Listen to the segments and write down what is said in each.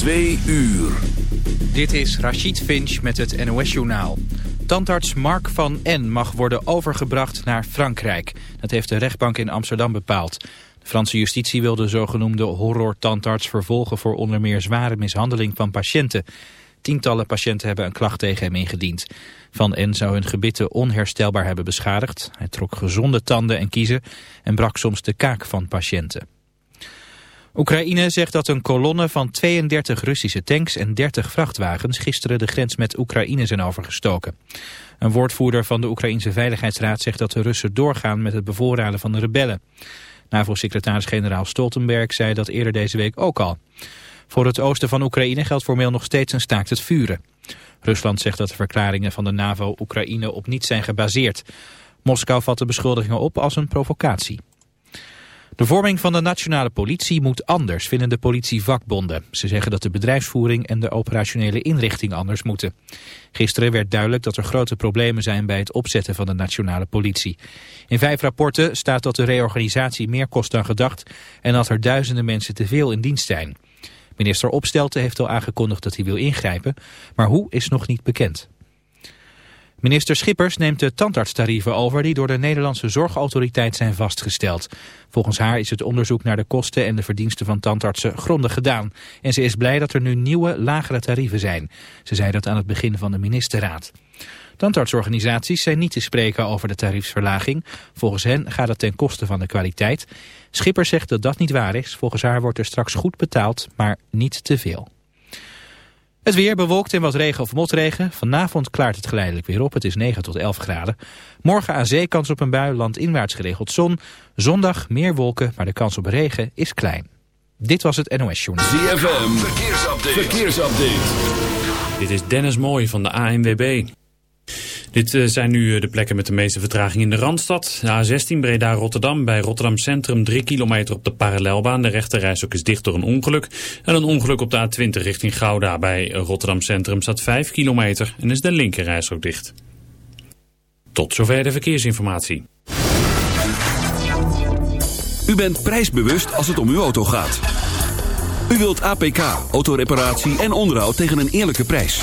Twee uur. Dit is Rachid Finch met het NOS-journaal. Tandarts Mark van N. mag worden overgebracht naar Frankrijk. Dat heeft de rechtbank in Amsterdam bepaald. De Franse justitie wil de zogenoemde horror-tandarts vervolgen... voor onder meer zware mishandeling van patiënten. Tientallen patiënten hebben een klacht tegen hem ingediend. Van N. zou hun gebitten onherstelbaar hebben beschadigd. Hij trok gezonde tanden en kiezen en brak soms de kaak van patiënten. Oekraïne zegt dat een kolonne van 32 Russische tanks en 30 vrachtwagens gisteren de grens met Oekraïne zijn overgestoken. Een woordvoerder van de Oekraïnse Veiligheidsraad zegt dat de Russen doorgaan met het bevoorraden van de rebellen. NAVO-secretaris-generaal Stoltenberg zei dat eerder deze week ook al. Voor het oosten van Oekraïne geldt formeel nog steeds een staakt het vuren. Rusland zegt dat de verklaringen van de NAVO Oekraïne op niets zijn gebaseerd. Moskou vat de beschuldigingen op als een provocatie. De vorming van de nationale politie moet anders, vinden de politievakbonden. Ze zeggen dat de bedrijfsvoering en de operationele inrichting anders moeten. Gisteren werd duidelijk dat er grote problemen zijn bij het opzetten van de nationale politie. In vijf rapporten staat dat de reorganisatie meer kost dan gedacht... en dat er duizenden mensen te veel in dienst zijn. Minister Opstelten heeft al aangekondigd dat hij wil ingrijpen, maar hoe is nog niet bekend. Minister Schippers neemt de tandartstarieven over die door de Nederlandse Zorgautoriteit zijn vastgesteld. Volgens haar is het onderzoek naar de kosten en de verdiensten van tandartsen grondig gedaan. En ze is blij dat er nu nieuwe, lagere tarieven zijn. Ze zei dat aan het begin van de ministerraad. Tandartsorganisaties zijn niet te spreken over de tariefsverlaging. Volgens hen gaat het ten koste van de kwaliteit. Schippers zegt dat dat niet waar is. Volgens haar wordt er straks goed betaald, maar niet te veel. Het weer bewolkt en wat regen of motregen. Vanavond klaart het geleidelijk weer op. Het is 9 tot 11 graden. Morgen aan zee kans op een bui, landinwaarts geregeld zon. Zondag meer wolken, maar de kans op regen is klein. Dit was het NOS Journal. ZFM, verkeersupdate. verkeersupdate. Dit is Dennis Mooij van de ANWB. Dit eh, zijn nu eh, de plekken met de meeste vertraging in de Randstad. De A16 Breda-Rotterdam bij Rotterdam Centrum 3 kilometer op de parallelbaan. De rechterreis is dicht door een ongeluk. En een ongeluk op de A20 richting Gouda bij Rotterdam Centrum staat 5 kilometer en is de linkerreis ook dicht. Tot zover de verkeersinformatie. U bent prijsbewust als het om uw auto gaat. U wilt APK, autoreparatie en onderhoud tegen een eerlijke prijs.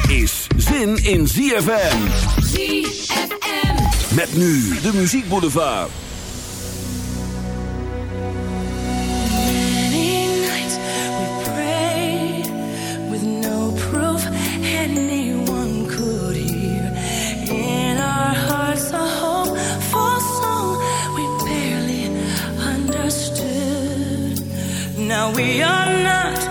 is zin in ZFM. ZFM. Met nu de Muziek Boulevard. Many nights we prayed with no proof anyone could hear. In our hearts a hopeful song we barely understood. Now we are not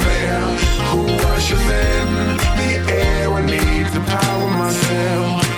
there who ushers in the air. I need to power myself.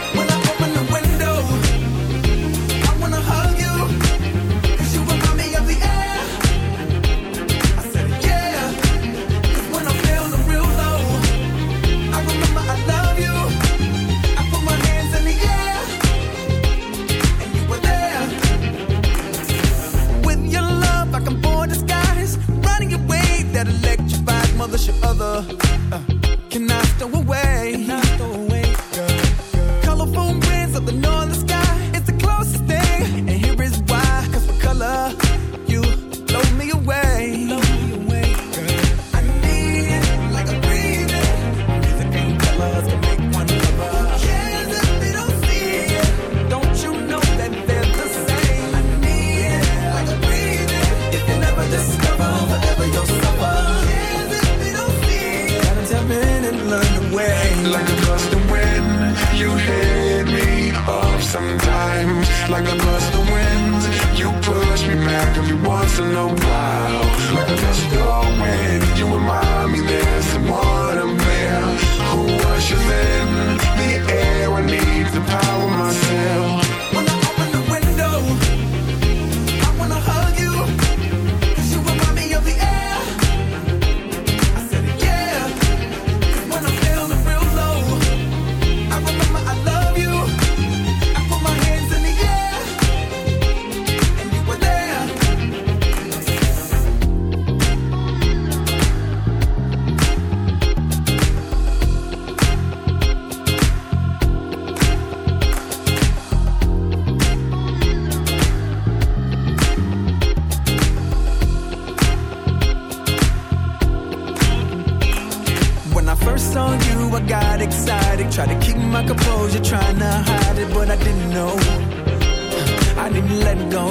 Let go.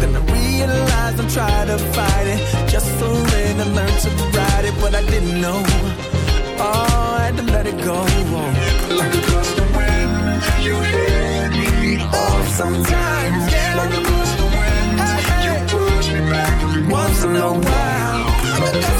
Then I realized I'm trying to fight it. Just surrender, learn to ride it, but I didn't know. Oh, I had to let it go. Like a gust of wind, you hit me off sometimes. Like a gust of wind, you push me back once in a while.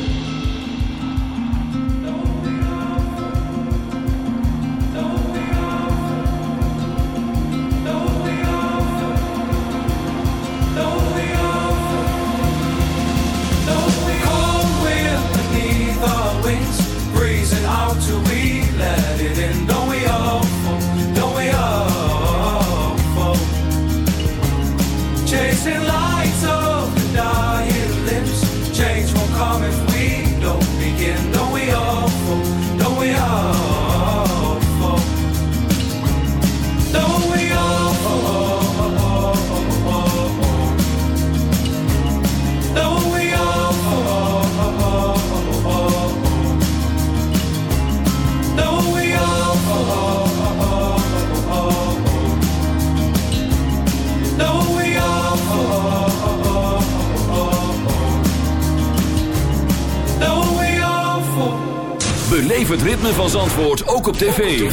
Zandvoort ook op tv.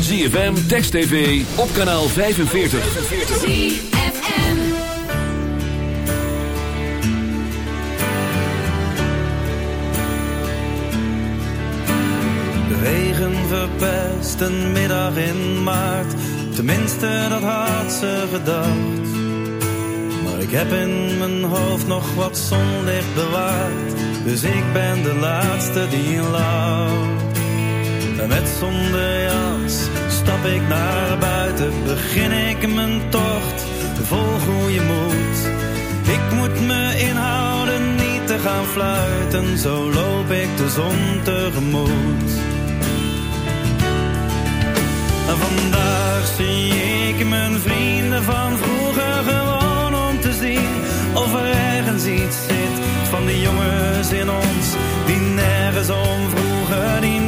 ZFM, Text TV, op kanaal 45. De regen verpest een middag in maart. Tenminste, dat had ze gedacht. Maar ik heb in mijn hoofd nog wat zonlicht bewaard. Dus ik ben de laatste die lacht. Met zonder jas stap ik naar buiten. Begin ik mijn tocht, vol goede moed. Ik moet me inhouden, niet te gaan fluiten. Zo loop ik de zon tegemoet. Vandaag zie ik mijn vrienden van vroeger gewoon om te zien of er ergens iets zit van die jongens in ons die nergens om vroegen, die niet wilden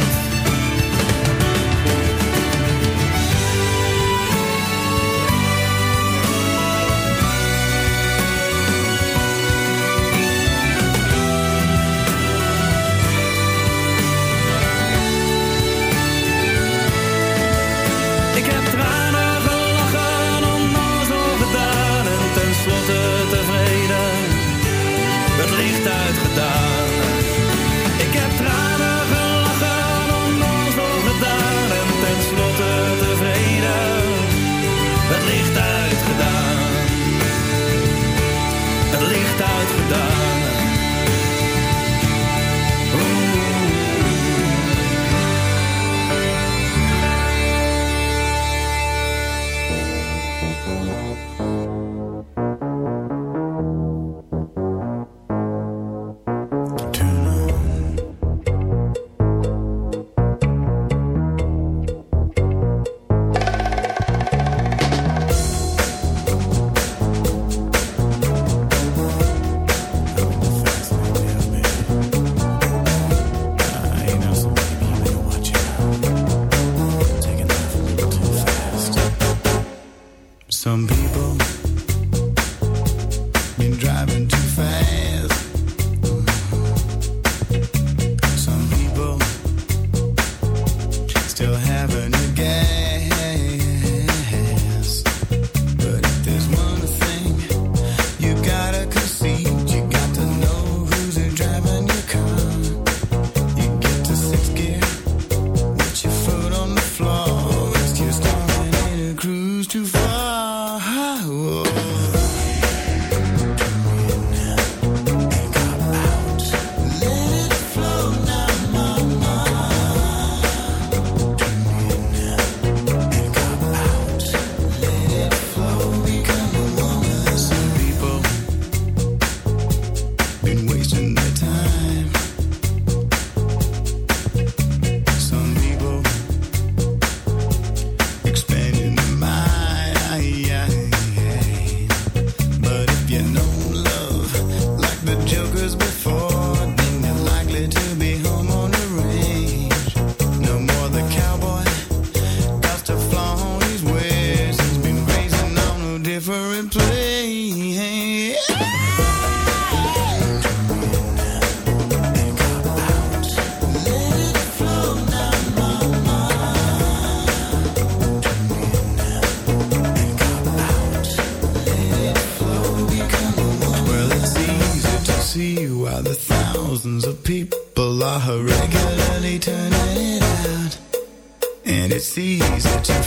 навсегда.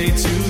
say to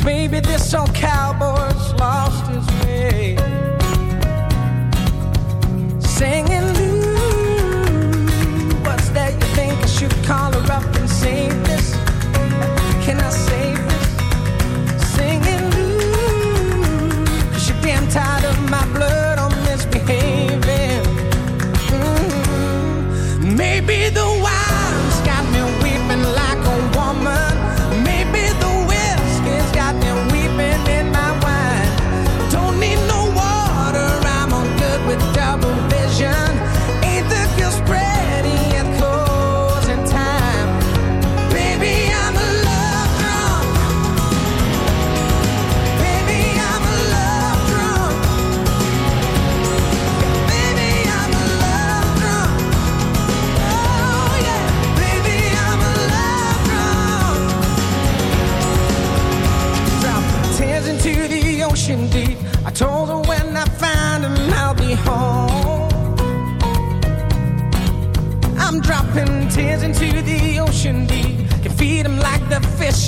Cause maybe this old cowboy's lost his way. Singing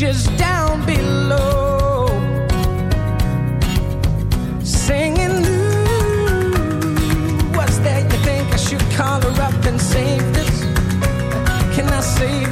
creatures down below singing Lou What's that? you think I should call her up and save this can I save